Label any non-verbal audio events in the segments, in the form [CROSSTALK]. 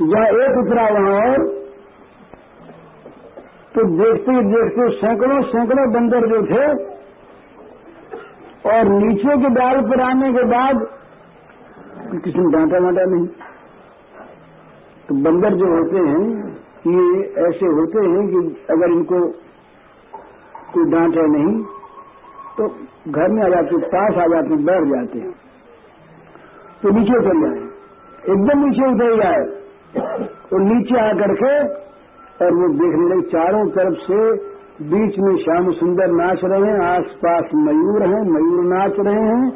जहाँ एक उतरा वहाँ और तो देखते देखते सैकड़ों सैकड़ों बंदर जो थे और नीचे के डाल पर आने के बाद किसी ने डांटा वाटा नहीं। तो बंदर जो होते हैं, ये ऐसे होते हैं कि अगर इनको कोई डांटे नहीं तो घर में आ जाते, पास आ जाते, बैठ जाते हैं। तो नीचे उतर जाए एकदम नीचे उतर जाए और नीचे आकर के, और वो देखने लगे चारों तरफ़ से बीच में श्याम सुंदर नाच रहे हैं, आसपास मयूर हैं, मयूर नाच रहे हैं,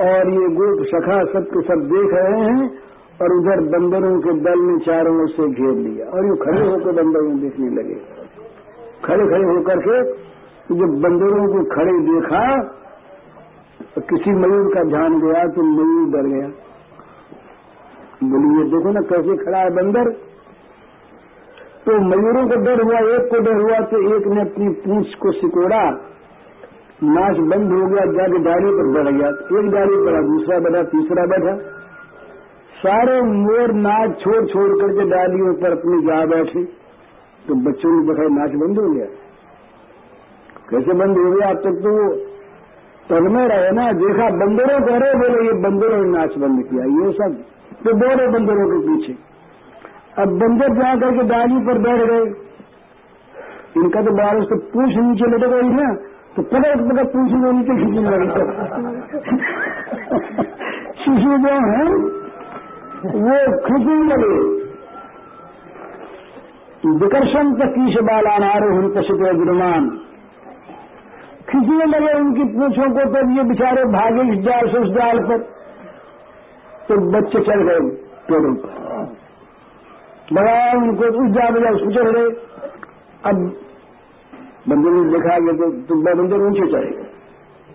और ये गोप सखा सब के सब देख रहे हैं, और उधर बंदरों के दल ने चारों ओर से घेर लिया, और ये खड़े होकर बंदरों देखने लगे। खड़े खड़े होकर के जब बंदरों को खड़े देखा तो किसी मयूर का ध्यान गया तो मयूर डर गया। बोलिए देखो ना कैसे खड़ा है बंदर। तो मयूरों को डर हुआ, एक को डर हुआ तो एक ने अपनी पूछ को सिकोड़ा नाच बंद हो गया जाके डाली पर बढ़ गया, एक डाली बढ़ा दूसरा बढ़ा तीसरा बैठा। सारे मोर नाच छोड़ छोड़ करके डालियों पर अपनी जा बैठे। तो बच्चों ने देखा नाच बंद हो गया। कैसे बंद हो गया? अब तक तो वो तन में रहे ना। देखा, बंदरों करे बोले, ये बंदरों ने नाच बंद किया, ये सब तो दौड़े बंदरों के पीछे। अब बंदर जा करके डाली पर बैठ गए। इनका तो बारिश तो पूछ नीचे लटक गई ना तो पकड़ पकड़ पूछ में नीचे खींचने लगे शिशु जो है, वो खींचने लगे विकर्षण तकीश बालानारोहण पशुप गुरुमान खींचने लगे उनकी पूछों को तो ये बेचारे भागे इस जाल से उस जाल पर। तो बच्चे चढ़ गए पेड़ों पर। बड़ा उनको उस जा बजा उसको चढ़ गए अब बंदर ने देखा गया तो तुम बंदर ऊँचे चढ़े।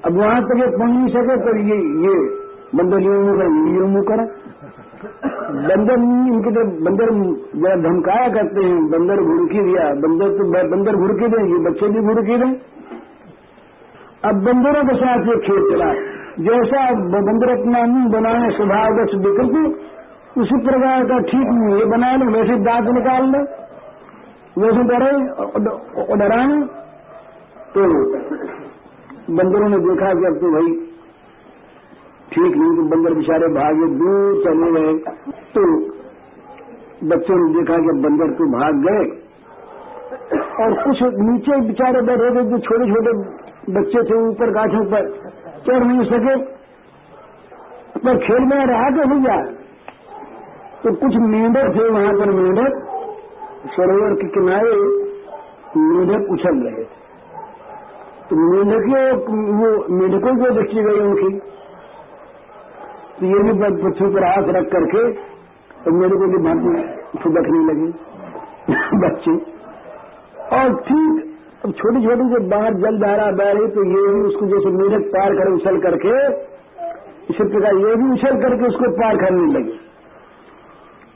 अब वहाँ तक ये पहुँच नहीं सके तो ये ये बंदर ये करा ये मुँह करा। बंदर इनके तो बंदर जरा धमकाया करते हैं, बंदर घुड़की दिया। बंदर तो बंदर घुड़की दें, ये बच्चे भी घुड़की दें। अब बंदरों के साथ ये खेल चला। जैसा बंदर अपना मुँह बनाए स्वभावगत विकृति, उसी प्रकार का ठीक नहीं ये बना लो, वैसे दांत निकाल लो, वैसे डरे डराने। तो बंदरों ने देखा कि अब तो भाई ठीक नहीं तो बंदर बेचारे भागे, दूर चले गए। तो बच्चों ने देखा कि बंदर तो भाग गए। और कुछ नीचे बेचारे बैठे थे, जो छोटे छोटे बच्चे थे ऊपर गाछों पर। चढ़ नहीं सके। पर खेल में रहा तो जाए तो कुछ मेंढक थे वहाँ पर मेंढक। सरोवर के किनारे मेंढक उछल रहे थे। तो मेंढकों वो मेंढकों को देखी गई उनकी। तो ये भी पृथ्वी पर हाथ रख करके तो मेरे को भांति फुदकने लगी। [LAUGHS] बच्चे। और ठीक अब छोटी छोटी जब बाहर जल धारा बह रही तो ये भी उसको जैसे मेढक पार कर उछल करके, इसी प्रकार ये भी उछल करके उसको पार करने लगे।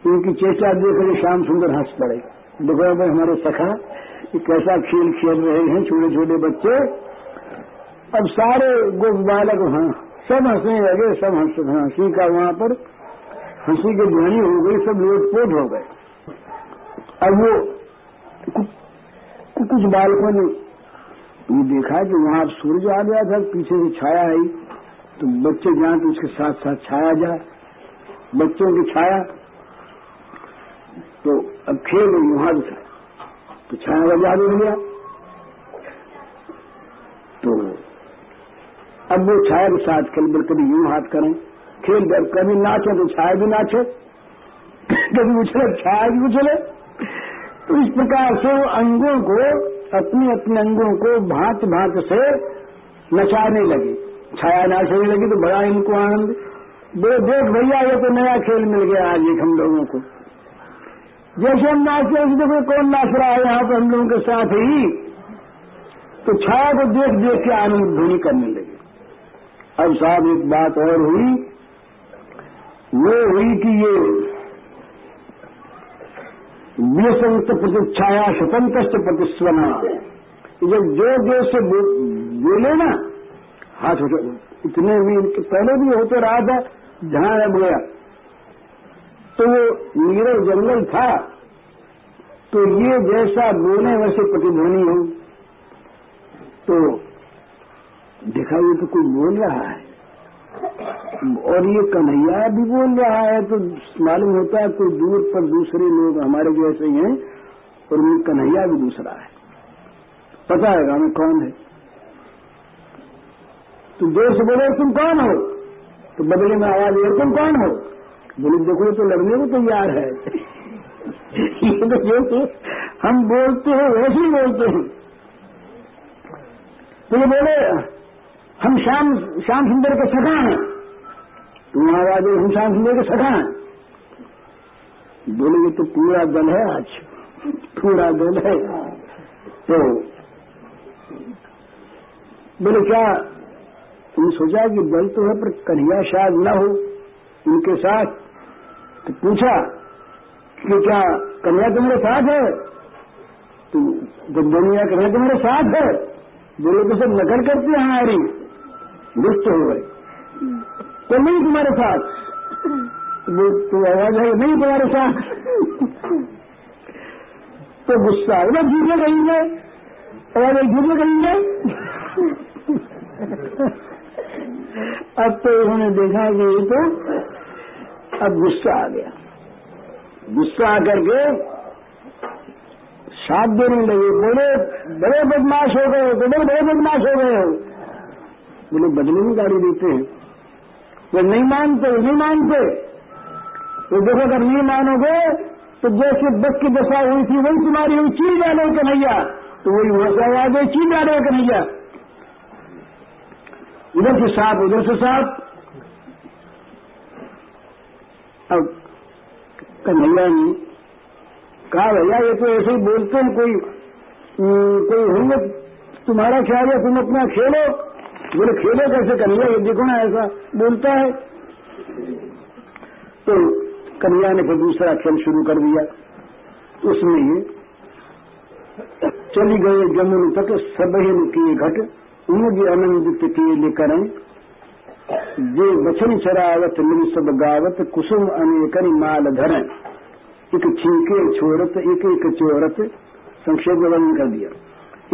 उनकी चेष्टा देखकर शाम सुंदर हंस पड़े। देखो भाई, हमारे सखा कि कैसा खेल खेल रहे हैं छोटे छोटे बच्चे। अब सारे गोप बालक हाँ सब हंसने लगे, सब हंस, हँसी का वहाँ पर, हँसी की ध्वनि हो गई, सब लोटपोट हो गए। अब वो कुछ बालकों ने ये देखा कि वहाँ सूरज आ गया था, पीछे से छाया आई तो बच्चे जाए तो उसके साथ साथ छाया जाए बच्चों की छाया। तो अब खेल वहाँ भी तो छाया वाले आगे हो गया। तो अब वो छाया के साथ खेल बिल कभी यूँ हाथ करें। खेल कर कभी नाचे तो छाया भी नाचे। कभी उछले छाया भी उछले। तो इस प्रकार से अंगों को अपने अपने अंगों को भांत भांत से नचाने लगे। छाया नाचने लगी तो बड़ा इनको आनंद। देख भैया, ये तो नया खेल मिल गया आज एक हम लोगों को। जैसे हम नाचते हैं देखो कौन नाच रहा है? यहाँ पर हम लोगों के साथ ही। तो छाया को देख देख के आनंद ध्वनि करने लगे। अब साहब, एक बात और हुई। वो हुई कि ये व्यसंत प्रतिच्छाया स्वतंत्र प्रतिस्वना जब जो जो से बोले ना हाथ उठे इतने भी पहले भी होते रहा था ध्यान अब गया। तो वो नीरव जंगल था तो ये जैसा बोले वैसे प्रतिध्वनि हो। तो देखा, ये तो कोई बोल रहा है। और ये कन्हैया भी बोल रहा है तो मालूम होता है कोई दूर पर दूसरे लोग हमारे जैसे ही हैं और ये कन्हैया भी दूसरा है। पता है हमें कौन है? तो ज़ोर से बोले, तुम कौन हो? तो बदले में आवाज़ है तुम कौन हो? बोले, देखो तो लड़ने को तैयार है। [LAUGHS] ये तो जो हम बोलते हैं, वैसे ही बोलते हैं। तो ये बोले, हम श्याम श्याम सुंदर के सखा हैं। तुम आवाज़ हम श्याम सुंदर के सखा हैं बोले तो पूरा दल है आज। पूरा दल है। तो बोले, क्या तुमने सोचा कि दल तो है, पर कन्हैया शायद न हो? उनके साथ तो पूछा कि क्या कन्या तुम्हारे साथ है? तो जब दुनिया कन्या तुम्हारे साथ है। बोले तो सब नकल करते हैं हमारी दुष्ट हो गए। तो नहीं तुम्हारे साथ। वो तो आवाज़ है नहीं तुम्हारे साथ। तो गुस्सा है झूठे कहेंगे और एक झूठे कहेंगे अब तो उन्होंने देखा कि ये तो अब गुस्सा आ गया। गुस्सा आकर के साथ देने लगे। बोले, बड़े बदमाश हो गए तो बड़े बड़े बदमाश हो गए हो। बोले बदले में गाड़ी देते हैं। वो नहीं मानते नहीं मानते। तो देखो, अगर नहीं मानोगे तो जैसे बस की दशा हुई थी, वही तुम्हारी हुई चीज़ डाले कन्हैया तो वही वैसा आवाज़ है चीज़ डाले कन्हैया इधर से साफ़, उधर से साफ़। अब कन्हैया ने कहा, भैया, ये तो ऐसे ही बोलते हैं, कोई कोई होंगे तुम्हारा ख्याल है, तुम अपना खेलो। बोले, खेलो कैसे कन्हैया? ये देखो ना, ऐसा बोलता है। तो कन्हैया ने फिर दूसरा खेल शुरू कर दिया। उसमें चली गए जमुन तक सबहिन किए घट। उनके आनंदित किए लेकर जे बचन चरावत, मिल सब गावत, कुसुम अनेकन माल धर एक छींके छोरत, एक एक चोरत। संक्षेप वर्णन कर दिया।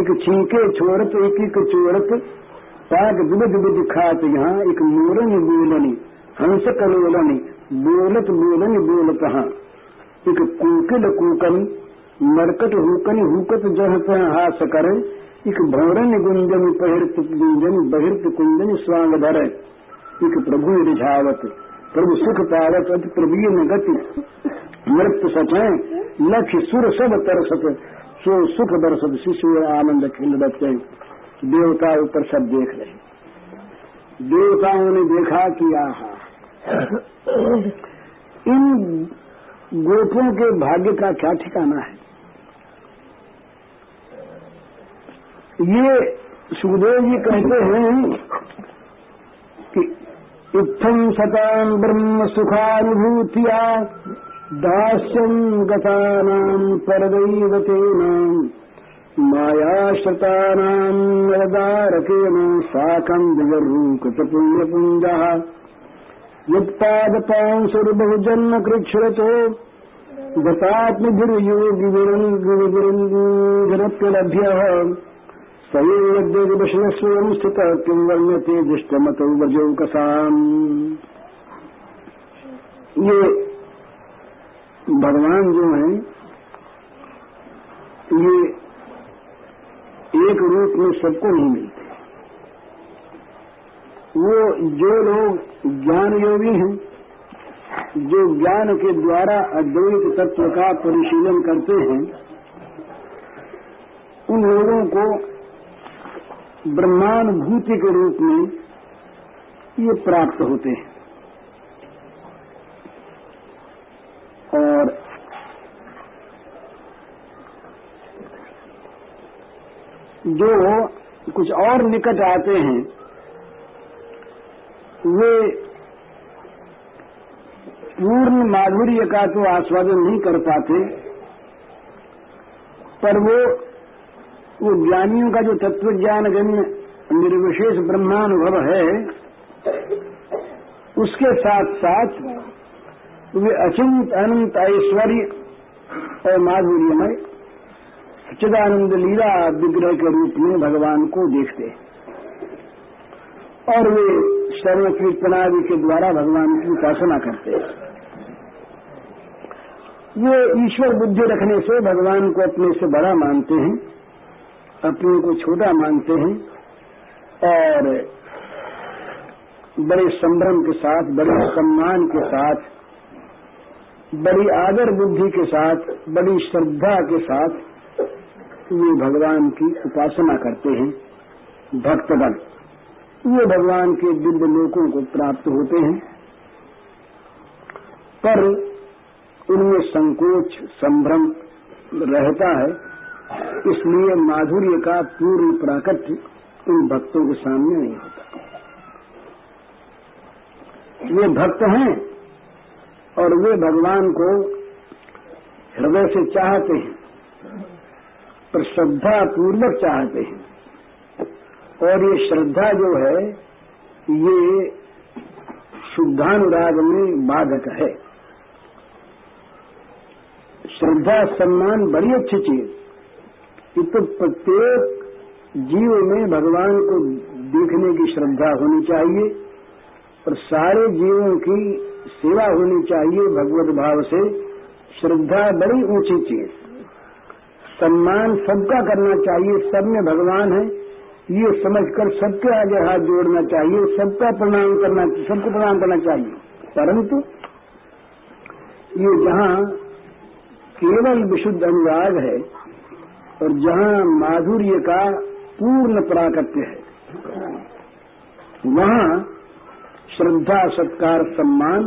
एक छींके छोरत, एक एक चोरत। पाक विविध विधि खात यहाँ एक मोरन बोलनी हंस कलोलनी बोलत बोलन बोलत हाँ। एक कूकिल कूकन, मरकट हुकन हुकत जह हास कर। एक भौरन गुंजन पहिर्त गुंजन, बहिर्त कुंजन स्वांग धर। एक प्रभु रिझावत, प्रभु सुख पावत, अति प्रवीण गति। मृत्यु सचय लक्ष्य सुर सब तरसत। सो सुख दर्शत शिशु आनंद खिल बच्चे देवता ऊपर सब देख रहे देवताओं ने देखा कि आहा। इन गोपों के भाग्य का क्या ठिकाना है? ये सुखदेव जी कहते हैं कि इत्थम सतान ब्रह्म सुखानुभूतिया दास्यम गतानाम परदैवतेनाम मायाश्रतानाम् नवदारकेण साकम् विगरूकतपुण्यपुञ्जः यत्पादपांसुर्बहुजन्म कृच्छ्रतो गतात्मभिर्योगिविरन्गिरप्यलभ्यः स यद्यदिवशनस्वयम् स्थितः किम् वर्ण्यते दृष्टमतौ वजौकसाम् ये भगवान जो हैं, ये एक रूप में सबको नहीं मिलते। वो जो लोग ज्ञान योगी हैं, जो ज्ञान के द्वारा अद्वैत तत्व का परिशीलन करते हैं, उन लोगों को ब्रह्मानुभूति के रूप में ये प्राप्त होते हैं और जो कुछ और निकट आते हैं, वे पूर्ण माधुर्य का तो आस्वादन नहीं कर पाते, पर वो वो ज्ञानियों का जो तत्व ज्ञान गण्य निर्विशेष ब्रह्मानुभव है, उसके साथ साथ वे अचिंत अनंत ऐश्वर्य और माधुर्यमय सच्चिदानंद लीला विग्रह के रूप में भगवान को देखते और वे शरण कीर्तनादि के द्वारा भगवान की उपासना करते वे ईश्वर बुद्धि रखने से भगवान को अपने से बड़ा मानते हैं, अपने को छोटा मानते हैं, और बड़े संभ्रम के साथ, बड़े सम्मान के साथ, बड़ी आदर बुद्धि के साथ, बड़ी श्रद्धा के साथ वे भगवान की उपासना करते हैं, भक्तगण। ये भगवान के दिव्य लोकों को प्राप्त होते हैं। पर उनमें संकोच, संभ्रम रहता है। इसलिए माधुर्य का पूर्ण प्राकट्य उन भक्तों के सामने नहीं होता। वे भक्त हैं और वे भगवान को हृदय से चाहते हैं। पर श्रद्धा पूर्वक चाहते हैं। और ये श्रद्धा जो है, ये शुद्धानुराग में बाधक है। श्रद्धा, सम्मान बड़ी अच्छी चीज़। ये तो प्रत्येक जीव में भगवान को देखने की श्रद्धा होनी चाहिए और सारे जीवों की सेवा होनी चाहिए भगवत भाव से। श्रद्धा बड़ी ऊँची चीज़। सम्मान सबका करना चाहिए, सब में भगवान है। ये समझकर सबके आगे हाथ जोड़ना चाहिए, सबका प्रणाम करना, सबको प्रणाम करना चाहिए। परंतु ये जहाँ केवल विशुद्ध अनुराग है और जहाँ माधुर्य का पूर्ण प्राकट्य है, वहाँ श्रद्धा, सत्कार, सम्मान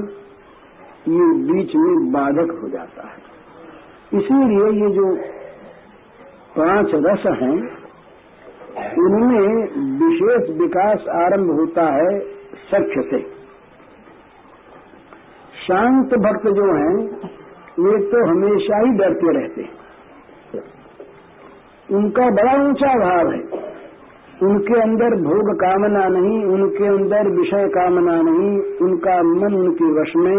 ये बीच में बाधक हो जाता है। इसीलिए ये जो पाँच रस हैं उनमें विशेष विकास आरंभ होता है सख्य से। शांत भक्त जो हैं, वे तो हमेशा ही डरते रहते हैं। उनका बड़ा ऊँचा भाव है। उनके अंदर भोग कामना नहीं, उनके अंदर विषय कामना नहीं, उनका मन उनके वश में,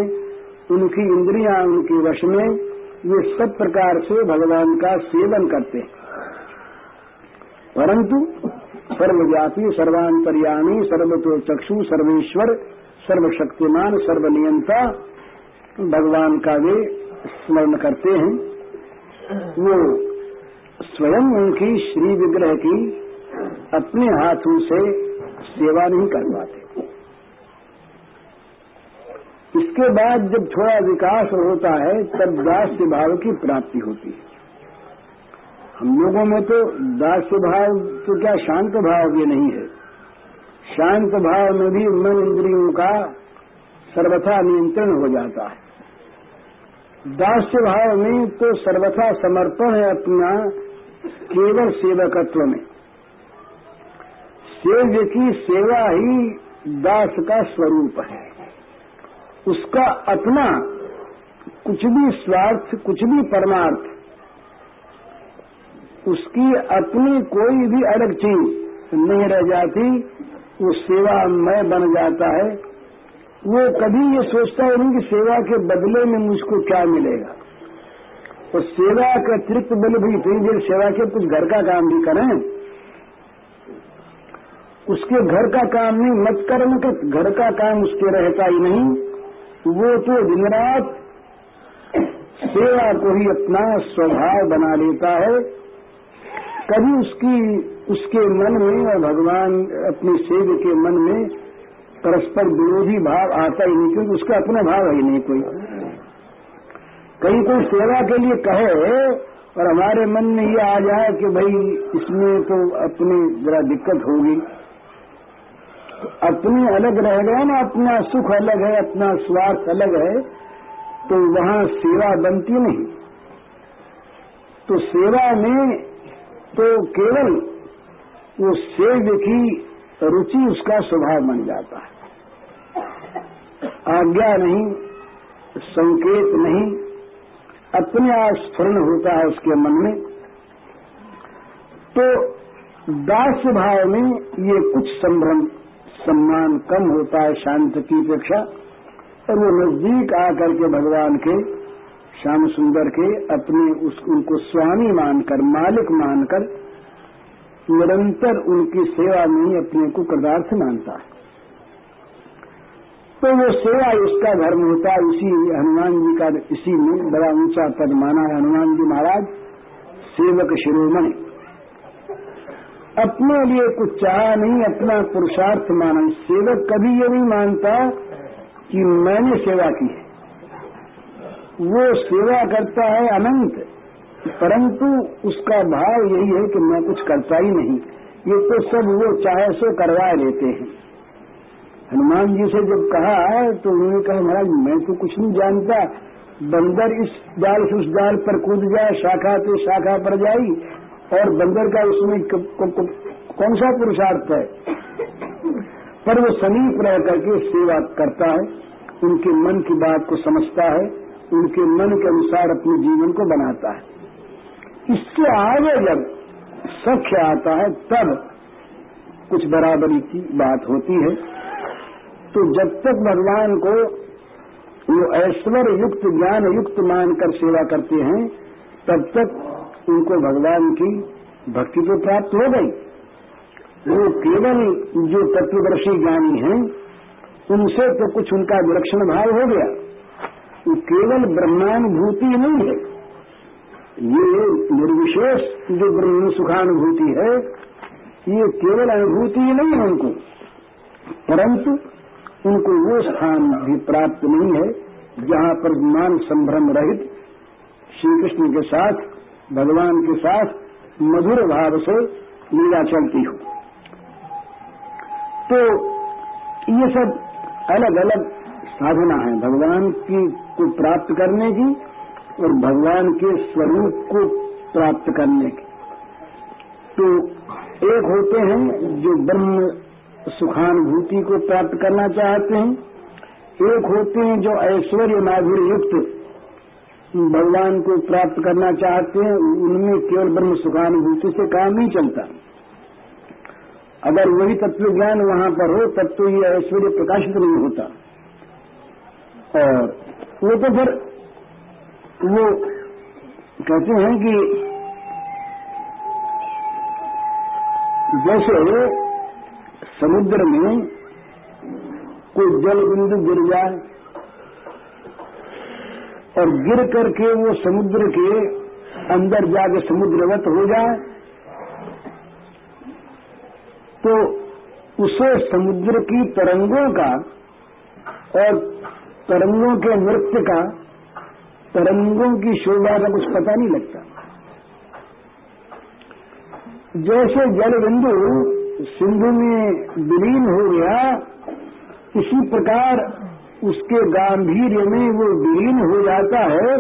उनकी इंद्रियाँ उनके वश में ये सब प्रकार से भगवान का सेवन करते हैं। परंतु सर्वव्यापी, सर्वांतर्यामी, सर्वतो चक्षु, सर्वेश्वर, सर्वशक्तिमान, सर्वनियंता भगवान का वे स्मरण करते हैं। वो स्वयं उनकी श्री विग्रह की अपने हाथों से सेवा नहीं कर पाते इसके बाद जब थोड़ा विकास होता है, तब दास्य भाव की प्राप्ति होती है। हम लोगों में तो दास्य भाव तो क्या शांत भाव भी नहीं है। शांत भाव में भी मन इंद्रियों का सर्वथा नियंत्रण हो जाता है। दास्य भाव में तो सर्वथा समर्पण है अपना केवल सेवकत्व में। सेव्य की सेवा ही दास का स्वरूप है। उसका अपना कुछ भी स्वार्थ, कुछ भी परमार्थ उसकी अपनी कोई भी अलग चीज़ नहीं रह जाती वो सेवा मय बन जाता है। वो कभी ये सोचता है नहीं कि सेवा के बदले में मुझको क्या मिलेगा। और सेवा का अतिरिक्त बल भी इतनी देर सेवा के कुछ घर का काम भी करें। उसके घर का काम नहीं मत कर्म का घर का काम उसके रहता ही नहीं। वो तो दिन रात सेवा को ही अपना स्वभाव बना लेता है। कभी उसकी, उसके मन में और भगवान अपने सेव के मन में परस्पर विरोधी भाव आता ही नहीं, क्योंकि उसका अपना भाव है ही नहीं कोई। कहीं कोई सेवा के लिए कहे और हमारे मन में ये आ जाए कि भाई इसमें तो अपनी जरा दिक्कत होगी। तो अपनी अलग रह गए ना, अपना सुख अलग है, अपना स्वार्थ अलग है तो वहाँ सेवा बनती नहीं। तो सेवा में तो केवल वो सेव्य की रुचि उसका स्वभाव बन जाता है। आज्ञा नहीं, संकेत नहीं, अपने आप स्फुरण होता है उसके मन में। तो दास भाव में ये कुछ संभ्रम, सम्मान कम होता है शांत की अपेक्षा, और वो नज़दीक आकर के भगवान के श्याम सुंदर के अपने उस उनको स्वामी मानकर, मालिक मानकर, निरंतर उनकी सेवा में ही अपने को कृदार्थ मानता है। तो वो सेवा इसका धर्म होता है, इसी हनुमान जी का, इसी में बड़ा ऊँचा पद माना है हनुमान जी महाराज, सेवक शिरोमणि। अपने लिए कुछ चाहा नहीं, अपना पुरुषार्थ माना। सेवक कभी ये नहीं मानता कि मैंने सेवा की है। वो सेवा करता है अनंत, परंतु उसका भाव यही है कि मैं कुछ करता ही नहीं। ये तो सब वो चाहे सो करवा लेते हैं। हनुमान जी से जब कहा तो उन्होंने कहा, महाराज, मैं तो कुछ नहीं जानता। बंदर इस डाल से उस डाल पर कूद जाए, शाखा तो शाखा पर जाई, और बंदर का उसमें कौन सा पुरुषार्थ है? पर वो समीप रह करके सेवा करता है, उनके मन की बात को समझता है उनके मन के अनुसार अपने जीवन को बनाता है। इसके आगे जब सख्य आता है, तब कुछ बराबरी की बात होती है। तो जब तक भगवान को वो ऐश्वर्य युक्त ज्ञान युक्त मानकर सेवा करते हैं, तब तक उनको भगवान की भक्ति तो प्राप्त हो गई। वो केवल जो तत्वदर्शी ज्ञानी हैं, उनसे तो कुछ उनका विलक्षण भाव हो गया। वो केवल ब्रह्मानुभूति नहीं है। ये निर्विशेष जो ब्रह्म सुखानुभूति है, ये केवल अनुभूति नहीं है उनको। परंतु उनको वो स्थान भी प्राप्त नहीं है, जहाँ पर मान संभ्रम रहित श्री कृष्ण के साथ, भगवान के साथ मधुर भाव से लीला चलती हो। तो ये सब अलग अलग साधना है। भगवान की को प्राप्त करने की और भगवान के स्वरूप को प्राप्त करने की। तो एक होते हैं जो ब्रह्म सुखानुभूति को प्राप्त करना चाहते हैं। एक होते हैं जो ऐश्वर्य माधुर्य युक्त भगवान को प्राप्त करना चाहते हैं, उनमें केवल ब्रह्म सुखानुभूति से काम नहीं चलता अगर वही तत्व ज्ञान वहाँ पर हो, तब तो ये ऐश्वर्य प्रकाशित नहीं होता। वो तो फिर वो कहते हैं कि जैसे समुद्र में कोई जल बिंदु गिर जाए और गिर करके वो समुद्र के अंदर जाके समुद्रवत हो जाए तो उसे समुद्र की तरंगों का और तरंगों के नृत्य का, तरंगों की शोभा का कुछ पता नहीं लगता। जैसे जल बिंदु सिंधु में विलीन हो गया, इसी प्रकार उसके गांधीर्य में वो विलीन हो जाता है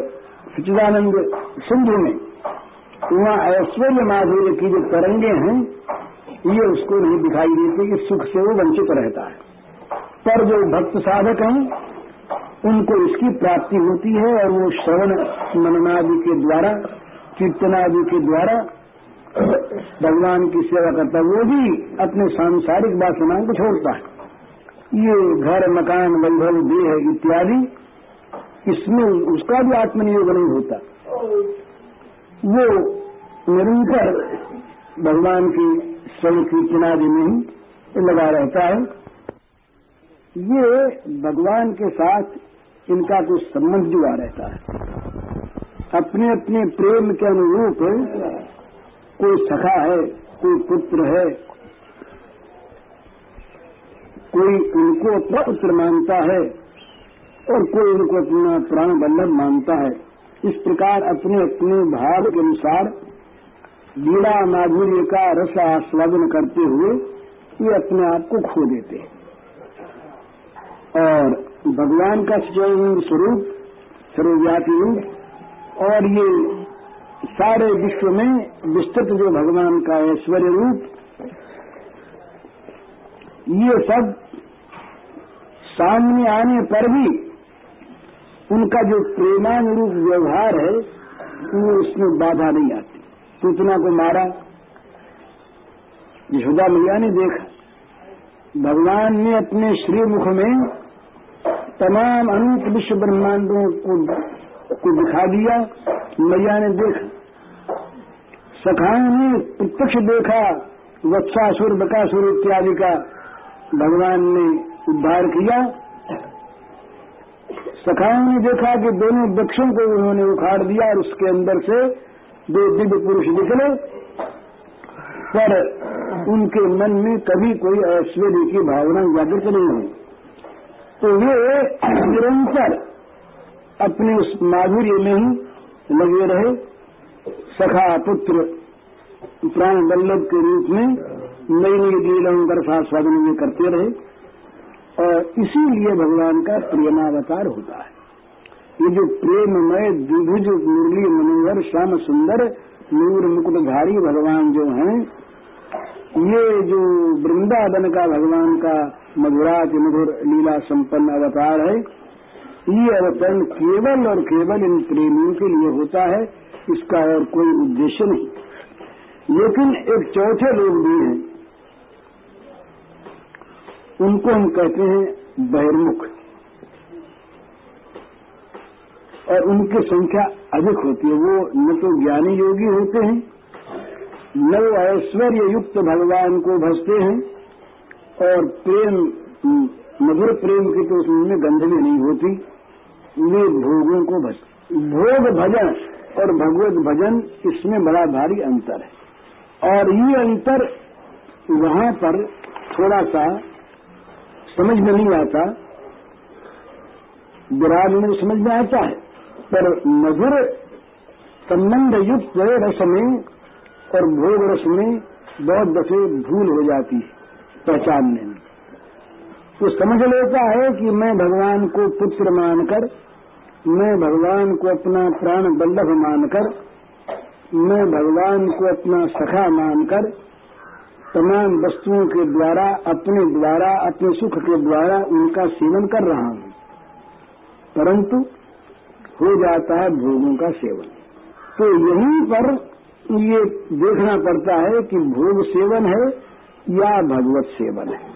सचिदानंद सिंधु में। वहाँ ऐश्वर्य माधुर्य की जो तरंगे हैं, ये उसको नहीं दिखाई देती कि सुख से वो वंचित रहता है। पर जो भक्त साधक हैं उनको इसकी प्राप्ति होती है और वो श्रवण मननादि के द्वारा, कीर्तनादि के द्वारा भगवान की सेवा करता है, वो भी अपने सांसारिक वासनाओं को छोड़ता है। ये घर, मकान वैभव देह इत्यादि, इसमें उसका भी आत्मनियोग नहीं होता। वो निरंतर भगवान की स्वयं कीर्तनादि में ही लगा रहता है। ये भगवान के साथ इनका कुछ संबंध जुड़ा रहता है। अपने अपने प्रेम के अनुरूप कोई सखा है, कोई पुत्र है, कोई उनको अपना पुत्र मानता है और कोई उनको अपना प्राण बल्लभ मानता है। इस प्रकार अपने अपने भाव के अनुसार लीला माधुर्य का रस आस्वादन करते हुए ये अपने आप को खो देते हैं। और भगवान का स्वयं स्वरूप, सर्वव्यापी रूप, और ये सारे विश्व में विस्तृत जो भगवान का ऐश्वर्य रूप, ये सब सामने आने पर भी उनका जो प्रेमानुरूप व्यवहार है, वो उसमें बाधा नहीं आती। सूचना को मारा, यशोदा मैया ने देखा। भगवान ने अपने श्रीमुख में तमाम अनंत विश्व ब्रह्मांडों को, को दिखा दिया मैया ने देखा। सखाओं ने प्रत्यक्ष देखा वत्सासुर बकासुर इत्यादि का भगवान ने उद्धार किया। सखाओं ने देखा कि दोनों वृक्षों को उन्होंने उखाड़ दिया और उसके अंदर से दो दिव्य पुरुष निकले। पर उनके मन में कभी कोई ऐश्वर्य की भावना जागृत नहीं हुई। तो वे निरंतर अपने उस माधुर्य में ही लगे रहे। सखा पुत्र प्राण बल्लभ के रूप में नई नई लीलाओं का रसास्वादन में करते रहे और इसीलिए भगवान का प्रेमावतार होता है। ये जो प्रेममय, द्विभुज, मुरली, मनोहर, श्याम सुंदर, नूर मुकुटधारी भगवान जो हैं, ये जो वृंदावन का भगवान का मधुराज मधुर लीला संपन्न अवतार है। ये अवतरण केवल और केवल इन प्रेमियों के लिए होता है, इसका और कोई उद्देश्य नहीं। लेकिन एक चौथे लोग भी हैं। उनको हम कहते हैं बहिर्मुख। और उनकी संख्या अधिक होती है। वो न तो ज्ञानी योगी होते हैं, न वो ऐश्वर्य युक्त भगवान को भजते हैं और प्रेम, मधुर प्रेम की तो उसमें भी नहीं होती, वे भोगों को भज, भोग भजन और भगवत भजन इसमें बड़ा भारी अंतर है। और ये अंतर वहाँ पर थोड़ा सा समझ में नहीं आता, विराग में समझ में आता है, पर मधुर संबंध युक्त रस में और भोग रस में बहुत दफे भूल हो जाती है। पहचानने में तो समझ लेता है कि मैं भगवान को पुत्र मानकर, मैं भगवान को अपना प्राण बल्लभ मानकर, मैं भगवान को अपना सखा मानकर, तमाम वस्तुओं के द्वारा, अपने द्वारा, अपने सुख के द्वारा उनका सेवन कर रहा हूँ। परंतु हो जाता है भोगों का सेवन। तो यहीं पर ये देखना पड़ता है कि भोग सेवन है या भगवत सेवन है।